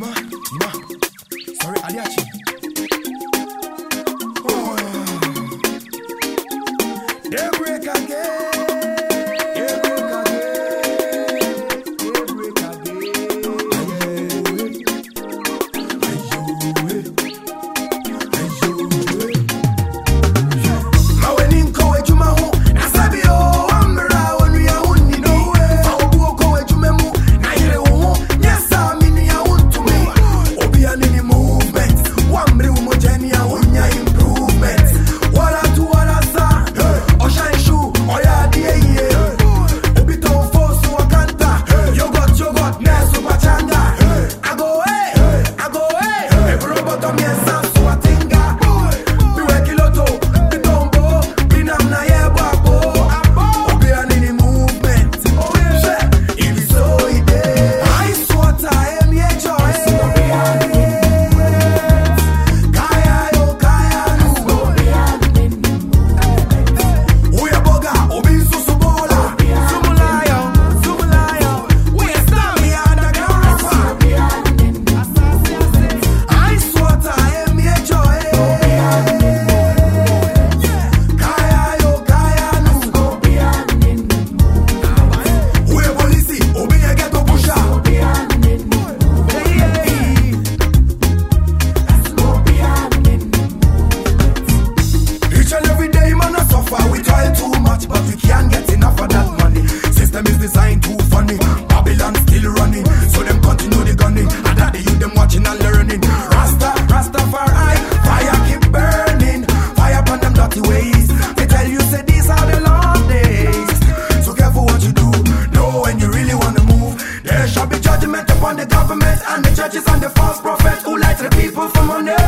Ima, Ima. Sorry, Aliachi. Oh. Yeah. upon the government and the churches and the false prophets who lie to the people from on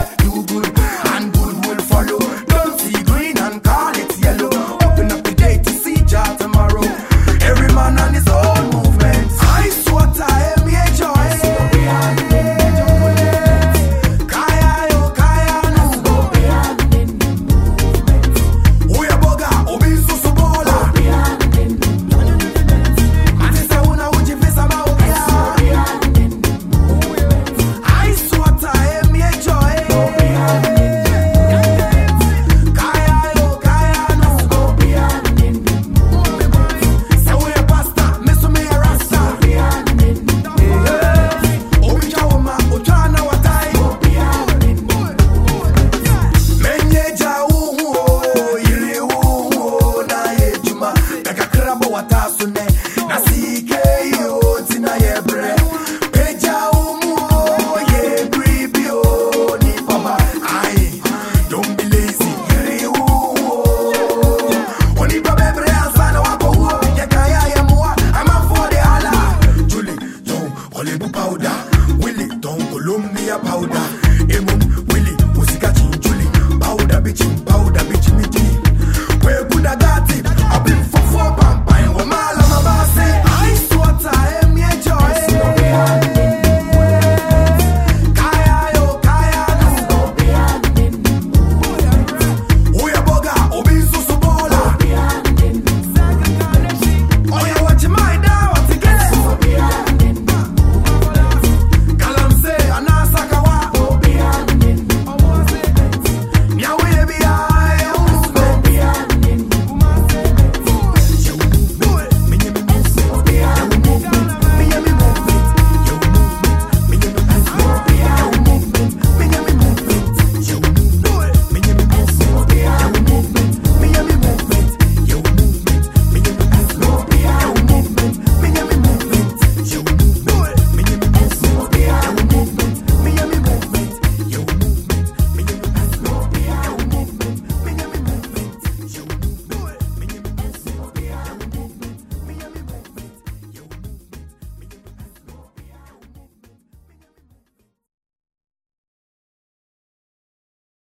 emum wili usikachi njuli bauda bichi bauda bichi miti